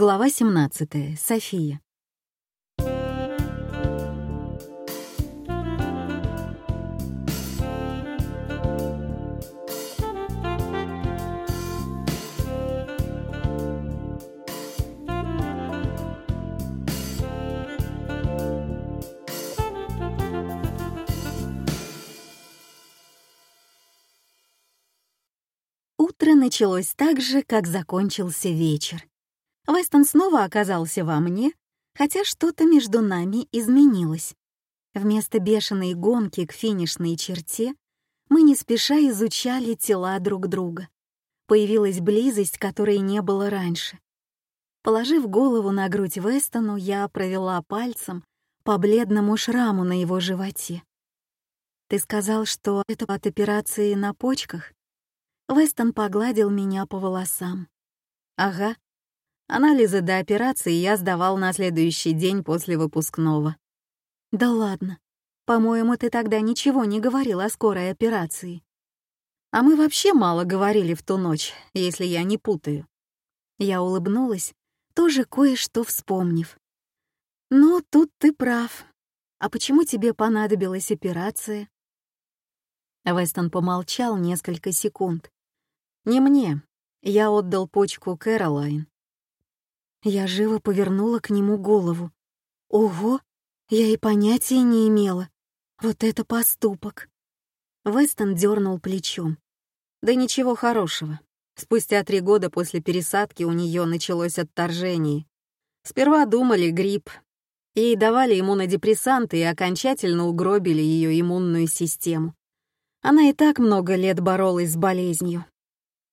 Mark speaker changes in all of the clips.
Speaker 1: Глава 17. София. Утро началось так же, как закончился вечер. Вестон снова оказался во мне, хотя что-то между нами изменилось. Вместо бешеной гонки к финишной черте мы не спеша изучали тела друг друга. Появилась близость, которой не было раньше. Положив голову на грудь Вестону, я провела пальцем по бледному шраму на его животе. «Ты сказал, что это от операции на почках?» Вестон погладил меня по волосам. «Ага, Анализы до операции я сдавал на следующий день после выпускного. «Да ладно. По-моему, ты тогда ничего не говорил о скорой операции». «А мы вообще мало говорили в ту ночь, если я не путаю». Я улыбнулась, тоже кое-что вспомнив. «Ну, тут ты прав. А почему тебе понадобилась операция?» Вестон помолчал несколько секунд. «Не мне. Я отдал почку Кэролайн. Я живо повернула к нему голову. Ого, я и понятия не имела. Вот это поступок. Вестон дернул плечом. Да ничего хорошего. Спустя три года после пересадки у нее началось отторжение. Сперва думали грипп. Ей давали иммунодепрессанты и окончательно угробили ее иммунную систему. Она и так много лет боролась с болезнью.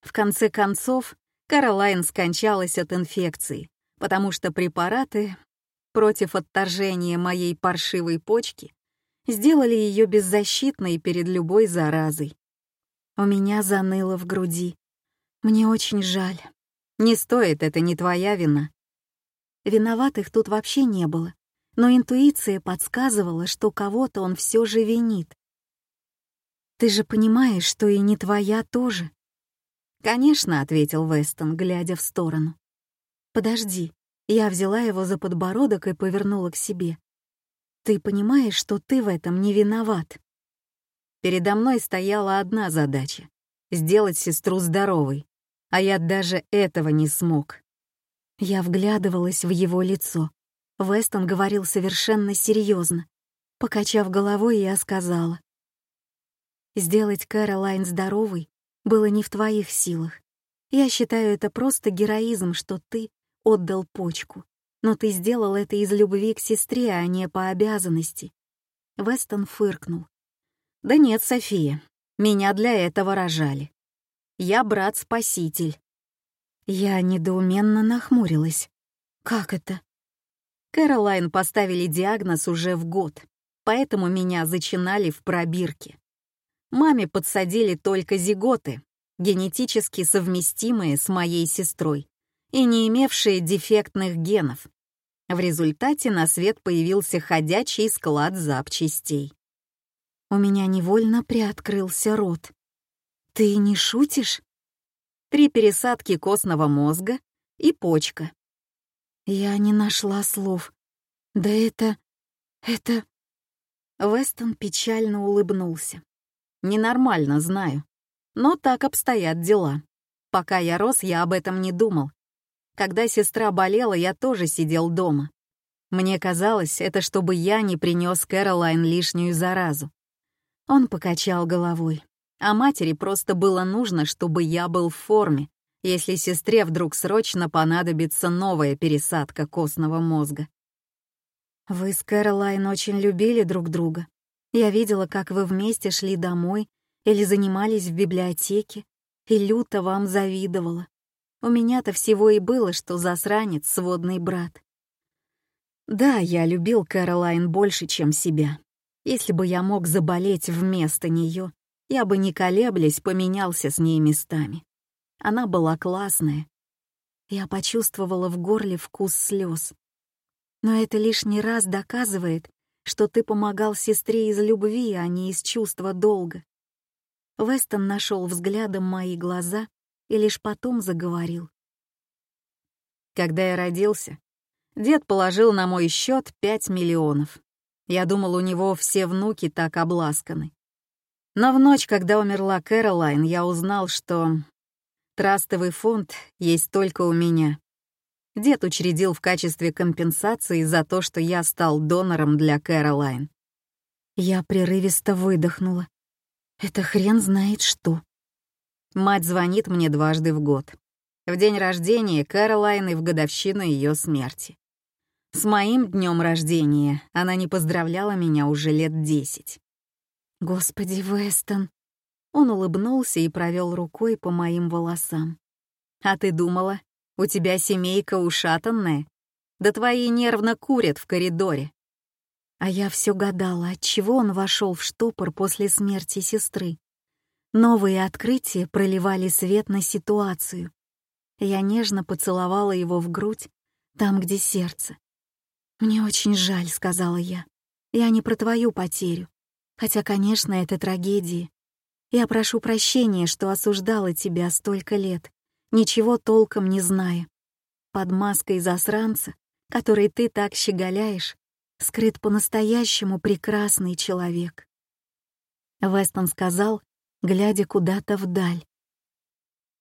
Speaker 1: В конце концов, Каролайн скончалась от инфекции потому что препараты против отторжения моей паршивой почки сделали ее беззащитной перед любой заразой. У меня заныло в груди. Мне очень жаль. Не стоит, это не твоя вина. Виноватых тут вообще не было, но интуиция подсказывала, что кого-то он все же винит. «Ты же понимаешь, что и не твоя тоже?» «Конечно», — ответил Вестон, глядя в сторону. «Подожди». Я взяла его за подбородок и повернула к себе. «Ты понимаешь, что ты в этом не виноват?» Передо мной стояла одна задача — сделать сестру здоровой, а я даже этого не смог. Я вглядывалась в его лицо. Вестон говорил совершенно серьезно. Покачав головой, я сказала. «Сделать Кэролайн здоровой было не в твоих силах. Я считаю это просто героизм, что ты отдал почку. Но ты сделал это из любви к сестре, а не по обязанности. Вестон фыркнул. Да нет, София, меня для этого рожали. Я брат-спаситель. Я недоуменно нахмурилась. Как это? Кэролайн поставили диагноз уже в год, поэтому меня зачинали в пробирке. Маме подсадили только зиготы, генетически совместимые с моей сестрой и не имевшие дефектных генов. В результате на свет появился ходячий склад запчастей. У меня невольно приоткрылся рот. «Ты не шутишь?» Три пересадки костного мозга и почка. Я не нашла слов. Да это... это... Вестон печально улыбнулся. Ненормально, знаю. Но так обстоят дела. Пока я рос, я об этом не думал. Когда сестра болела, я тоже сидел дома. Мне казалось, это чтобы я не принес Кэролайн лишнюю заразу. Он покачал головой. А матери просто было нужно, чтобы я был в форме, если сестре вдруг срочно понадобится новая пересадка костного мозга. Вы с Кэролайн очень любили друг друга. Я видела, как вы вместе шли домой или занимались в библиотеке, и люто вам завидовала. У меня-то всего и было, что засранец, сводный брат. Да, я любил Кэролайн больше, чем себя. Если бы я мог заболеть вместо нее, я бы не колеблясь поменялся с ней местами. Она была классная. Я почувствовала в горле вкус слез. Но это лишний раз доказывает, что ты помогал сестре из любви, а не из чувства долга. Вестон нашел взглядом мои глаза и лишь потом заговорил. Когда я родился, дед положил на мой счет 5 миллионов. Я думал, у него все внуки так обласканы. Но в ночь, когда умерла Кэролайн, я узнал, что трастовый фонд есть только у меня. Дед учредил в качестве компенсации за то, что я стал донором для Кэролайн. Я прерывисто выдохнула. Это хрен знает что. Мать звонит мне дважды в год. В день рождения Кэролайн и в годовщину ее смерти. С моим днем рождения она не поздравляла меня уже лет десять. Господи, Вестон. Он улыбнулся и провел рукой по моим волосам. А ты думала, у тебя семейка ушатанная? Да твои нервно курят в коридоре. А я все гадала, отчего он вошел в штопор после смерти сестры. Новые открытия проливали свет на ситуацию. Я нежно поцеловала его в грудь, там, где сердце. «Мне очень жаль», — сказала я. «Я не про твою потерю. Хотя, конечно, это трагедия. Я прошу прощения, что осуждала тебя столько лет, ничего толком не зная. Под маской засранца, который ты так щеголяешь, скрыт по-настоящему прекрасный человек». Вестон сказал, глядя куда-то вдаль.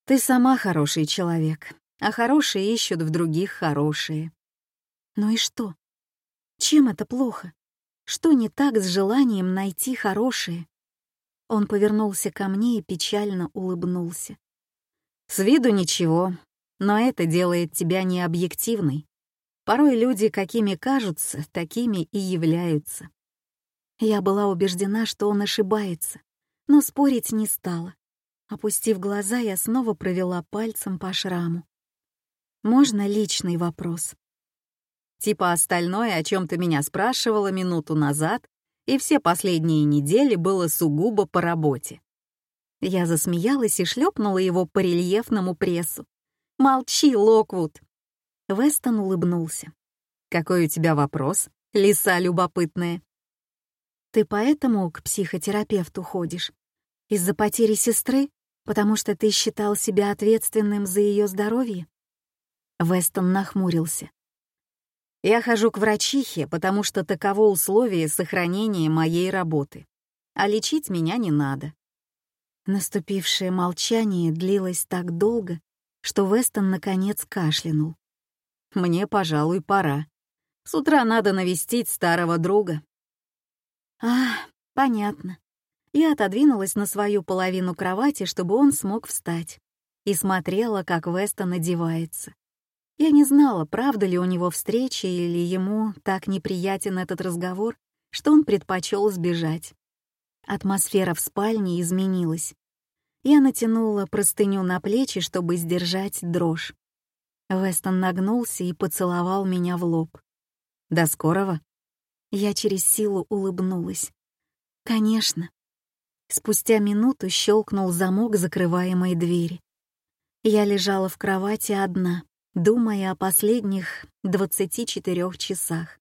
Speaker 1: «Ты сама хороший человек, а хорошие ищут в других хорошие». «Ну и что? Чем это плохо? Что не так с желанием найти хорошее? Он повернулся ко мне и печально улыбнулся. С виду ничего, но это делает тебя необъективной. Порой люди, какими кажутся, такими и являются. Я была убеждена, что он ошибается, но спорить не стала. Опустив глаза, я снова провела пальцем по шраму. «Можно личный вопрос?» Типа остальное, о чем ты меня спрашивала минуту назад, и все последние недели было сугубо по работе. Я засмеялась и шлепнула его по рельефному прессу. «Молчи, Локвуд!» Вестон улыбнулся. «Какой у тебя вопрос, лиса любопытная?» «Ты поэтому к психотерапевту ходишь? Из-за потери сестры? Потому что ты считал себя ответственным за ее здоровье?» Вестон нахмурился. Я хожу к врачихе, потому что таково условие сохранения моей работы. А лечить меня не надо. Наступившее молчание длилось так долго, что Вестон наконец кашлянул. Мне, пожалуй, пора. С утра надо навестить старого друга. А, понятно. Я отодвинулась на свою половину кровати, чтобы он смог встать, и смотрела, как Вестон одевается. Я не знала, правда ли у него встреча или ему так неприятен этот разговор, что он предпочел сбежать. Атмосфера в спальне изменилась. Я натянула простыню на плечи, чтобы сдержать дрожь. Вестон нагнулся и поцеловал меня в лоб. «До скорого?» Я через силу улыбнулась. «Конечно». Спустя минуту щелкнул замок закрываемой двери. Я лежала в кровати одна думая о последних 24 часах.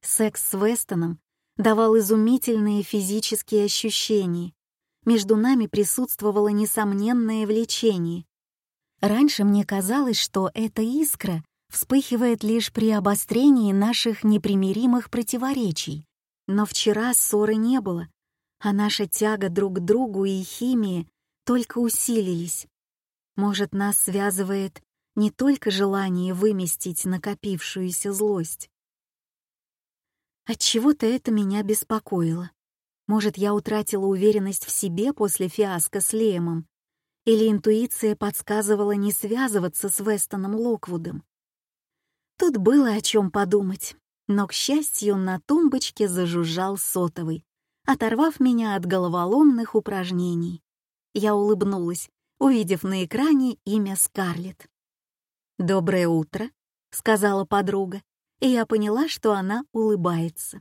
Speaker 1: Секс с Вестоном давал изумительные физические ощущения. Между нами присутствовало несомненное влечение. Раньше мне казалось, что эта искра вспыхивает лишь при обострении наших непримиримых противоречий. Но вчера ссоры не было, а наша тяга друг к другу и химия только усилились. Может, нас связывает не только желание выместить накопившуюся злость. Отчего-то это меня беспокоило. Может, я утратила уверенность в себе после фиаско с Лемом, или интуиция подсказывала не связываться с Вестоном Локвудом. Тут было о чем подумать, но, к счастью, на тумбочке зажужжал сотовый, оторвав меня от головоломных упражнений. Я улыбнулась, увидев на экране имя Скарлетт. «Доброе утро», — сказала подруга, и я поняла, что она улыбается.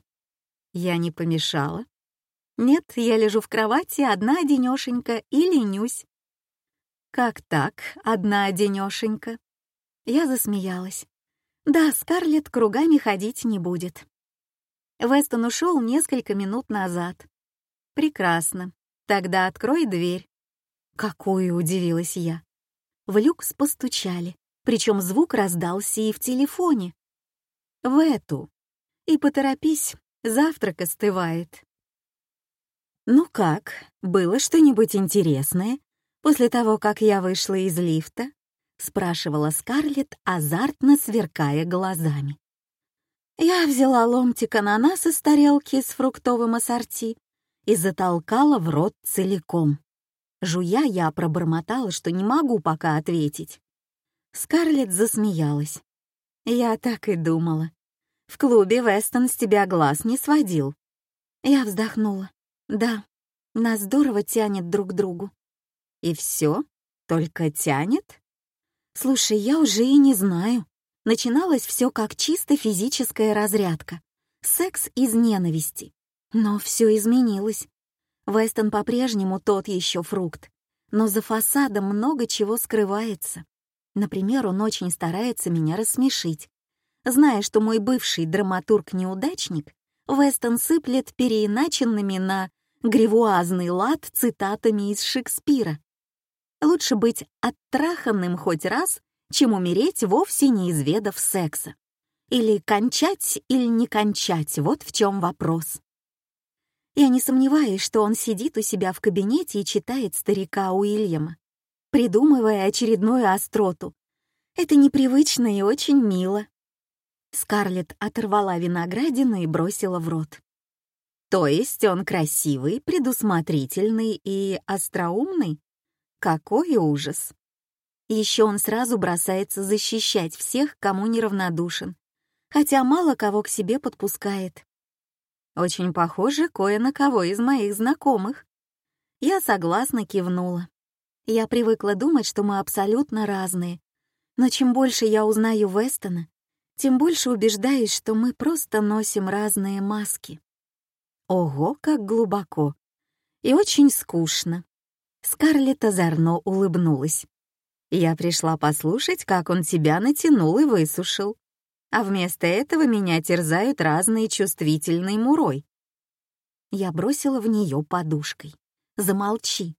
Speaker 1: Я не помешала. Нет, я лежу в кровати одна-одинёшенька и ленюсь. «Как так, одна-одинёшенька?» Я засмеялась. «Да, Скарлетт кругами ходить не будет». Вестон ушел несколько минут назад. «Прекрасно. Тогда открой дверь». «Какую?» — удивилась я. В люкс постучали. причем звук раздался и в телефоне. В эту. И поторопись, завтрак остывает. «Ну как, было что-нибудь интересное после того, как я вышла из лифта?» — спрашивала Скарлетт, азартно сверкая глазами. Я взяла ломтик ананаса с тарелки с фруктовым ассорти и затолкала в рот целиком. Жуя, я пробормотала, что не могу пока ответить. Скарлетт засмеялась. Я так и думала. В клубе Вестон с тебя глаз не сводил. Я вздохнула. Да, нас здорово тянет друг к другу. И все? Только тянет? Слушай, я уже и не знаю. Начиналось все как чисто физическая разрядка. Секс из ненависти. Но все изменилось. Вестон по-прежнему тот еще фрукт. Но за фасадом много чего скрывается. Например, он очень старается меня рассмешить. Зная, что мой бывший драматург-неудачник, Вестон сыплет переиначенными на гривуазный лад цитатами из Шекспира. Лучше быть оттраханным хоть раз, чем умереть, вовсе не изведав секса. Или кончать, или не кончать, вот в чем вопрос. Я не сомневаюсь, что он сидит у себя в кабинете и читает старика Уильяма, придумывая очередную остроту. Это непривычно и очень мило. Скарлетт оторвала виноградину и бросила в рот. То есть он красивый, предусмотрительный и остроумный? Какой ужас! Еще он сразу бросается защищать всех, кому неравнодушен, хотя мало кого к себе подпускает. Очень похоже кое на кого из моих знакомых. Я согласно кивнула. Я привыкла думать, что мы абсолютно разные, но чем больше я узнаю Вестона, тем больше убеждаюсь, что мы просто носим разные маски. Ого, как глубоко. И очень скучно. Скарлетт озорно улыбнулась. Я пришла послушать, как он тебя натянул и высушил. А вместо этого меня терзают разные чувствительные мурой. Я бросила в нее подушкой. Замолчи.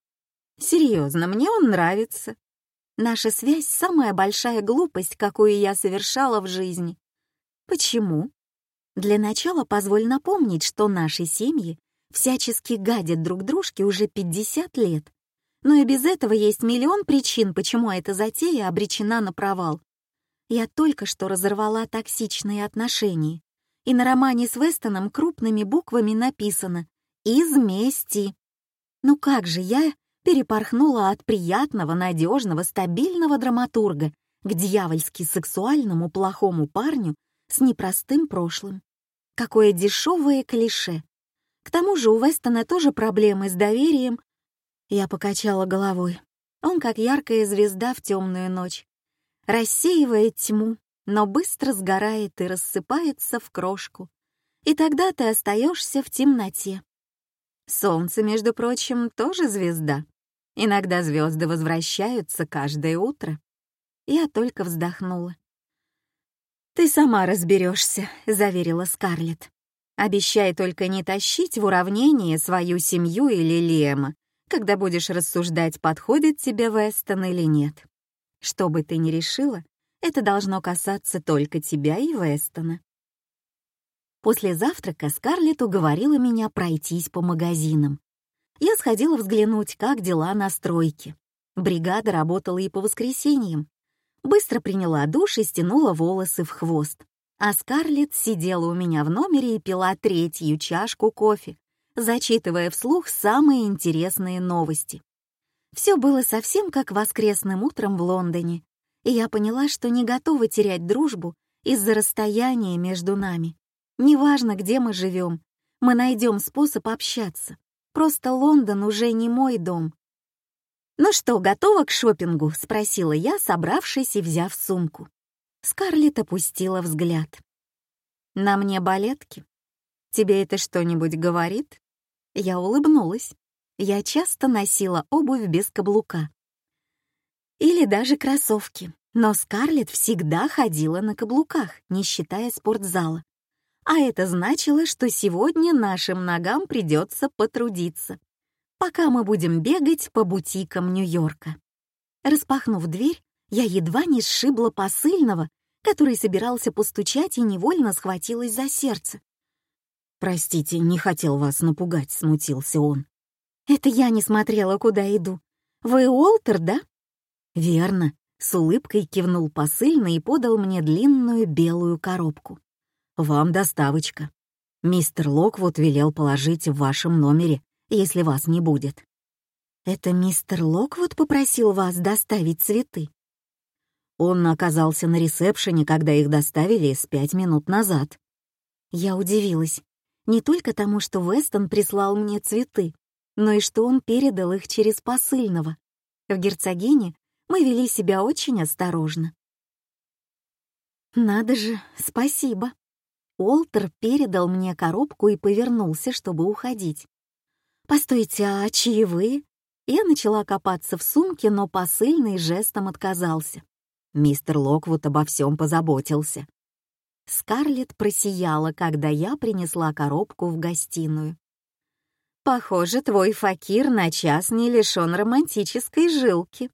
Speaker 1: Серьезно, мне он нравится. Наша связь — самая большая глупость, какую я совершала в жизни. Почему? Для начала позволь напомнить, что наши семьи всячески гадят друг дружке уже 50 лет. Но и без этого есть миллион причин, почему эта затея обречена на провал. Я только что разорвала токсичные отношения, и на романе с Вестоном крупными буквами написано «Из мести». Ну как же я перепорхнула от приятного, надежного, стабильного драматурга к дьявольски сексуальному плохому парню с непростым прошлым. Какое дешевое клише. К тому же у Вестона тоже проблемы с доверием. Я покачала головой. Он как яркая звезда в темную ночь. Рассеивает тьму, но быстро сгорает и рассыпается в крошку. И тогда ты остаешься в темноте. Солнце, между прочим, тоже звезда. Иногда звезды возвращаются каждое утро. Я только вздохнула. «Ты сама разберешься», — заверила Скарлетт. «Обещай только не тащить в уравнение свою семью или Лема, когда будешь рассуждать, подходит тебе Вестон или нет. Что бы ты ни решила, это должно касаться только тебя и Вестона». После завтрака Скарлетт уговорила меня пройтись по магазинам. Я сходила взглянуть, как дела на стройке. Бригада работала и по воскресеньям, быстро приняла душ и стянула волосы в хвост. А Скарлетт сидела у меня в номере и пила третью чашку кофе, зачитывая вслух самые интересные новости. Все было совсем как воскресным утром в Лондоне, и я поняла, что не готова терять дружбу из-за расстояния между нами. Неважно, где мы живем, мы найдем способ общаться. Просто Лондон уже не мой дом, «Ну что, готова к шопингу?» — спросила я, собравшись и взяв сумку. Скарлетт опустила взгляд. «На мне балетки. Тебе это что-нибудь говорит?» Я улыбнулась. Я часто носила обувь без каблука. Или даже кроссовки. Но Скарлетт всегда ходила на каблуках, не считая спортзала. А это значило, что сегодня нашим ногам придется потрудиться пока мы будем бегать по бутикам Нью-Йорка. Распахнув дверь, Я едва не сшибла посыльного, который собирался постучать и невольно схватилась за сердце.
Speaker 2: «Простите, не хотел вас напугать», — смутился он.
Speaker 1: «Это я не смотрела, куда иду. Вы Уолтер, да?»
Speaker 2: «Верно», — с улыбкой кивнул посыльный и подал мне длинную белую коробку. «Вам доставочка. Мистер Локвуд велел положить в вашем номере, если вас не будет».
Speaker 1: «Это мистер Локвуд попросил вас доставить цветы?»
Speaker 2: Он оказался на ресепшене, когда их доставили с пять минут назад.
Speaker 1: Я удивилась. Не только тому, что Вестон прислал мне цветы, но и что он передал их через посыльного. В герцогине мы вели себя очень осторожно. «Надо же, спасибо!» Уолтер передал мне коробку и повернулся, чтобы уходить. «Постойте, а чаевые?» Я начала копаться в сумке, но посыльный жестом отказался.
Speaker 2: Мистер Локвуд обо всем позаботился.
Speaker 1: Скарлетт просияла, когда я принесла коробку в гостиную. «Похоже, твой факир на час не лишён романтической жилки».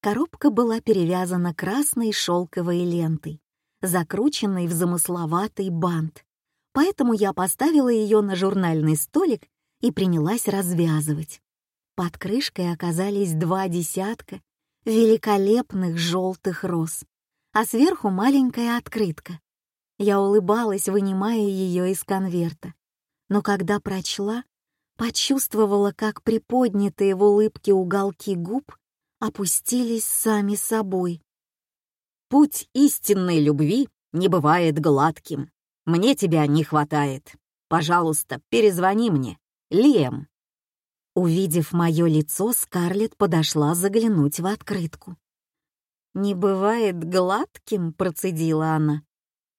Speaker 1: Коробка была перевязана красной шелковой лентой, закрученной в замысловатый бант, поэтому я поставила ее на журнальный столик и принялась развязывать. Под крышкой оказались два десятка великолепных желтых роз, а сверху маленькая открытка. Я улыбалась, вынимая ее из конверта. Но когда прочла, почувствовала, как приподнятые в улыбке уголки губ опустились сами собой.
Speaker 2: «Путь истинной любви не бывает гладким. Мне тебя не хватает. Пожалуйста, перезвони мне. Лем».
Speaker 1: Увидев мое лицо, Скарлетт подошла заглянуть в открытку. «Не бывает гладким», — процедила она.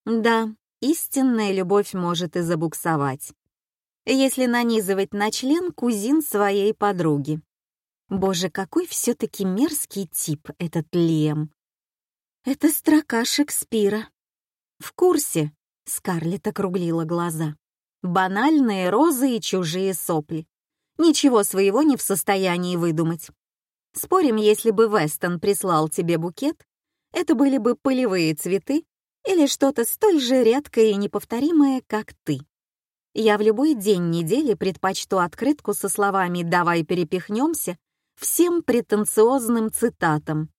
Speaker 1: «Да, истинная любовь может и забуксовать если нанизывать на член кузин своей подруги. Боже, какой все-таки мерзкий тип этот Лем. Это строка Шекспира. В курсе, Скарлетт округлила глаза. Банальные розы и чужие сопли. Ничего своего не в состоянии выдумать. Спорим, если бы Вестон прислал тебе букет, это были бы полевые цветы или что-то столь же редкое и неповторимое, как ты. Я в любой день недели предпочту открытку со словами «давай перепихнемся» всем претенциозным цитатам.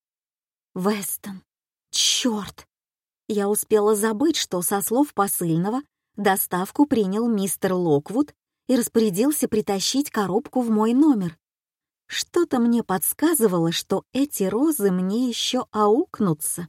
Speaker 1: Вестон. Черт! Я успела забыть, что со слов посыльного доставку принял мистер Локвуд и распорядился притащить коробку в мой номер. Что-то мне подсказывало, что эти розы мне еще аукнутся.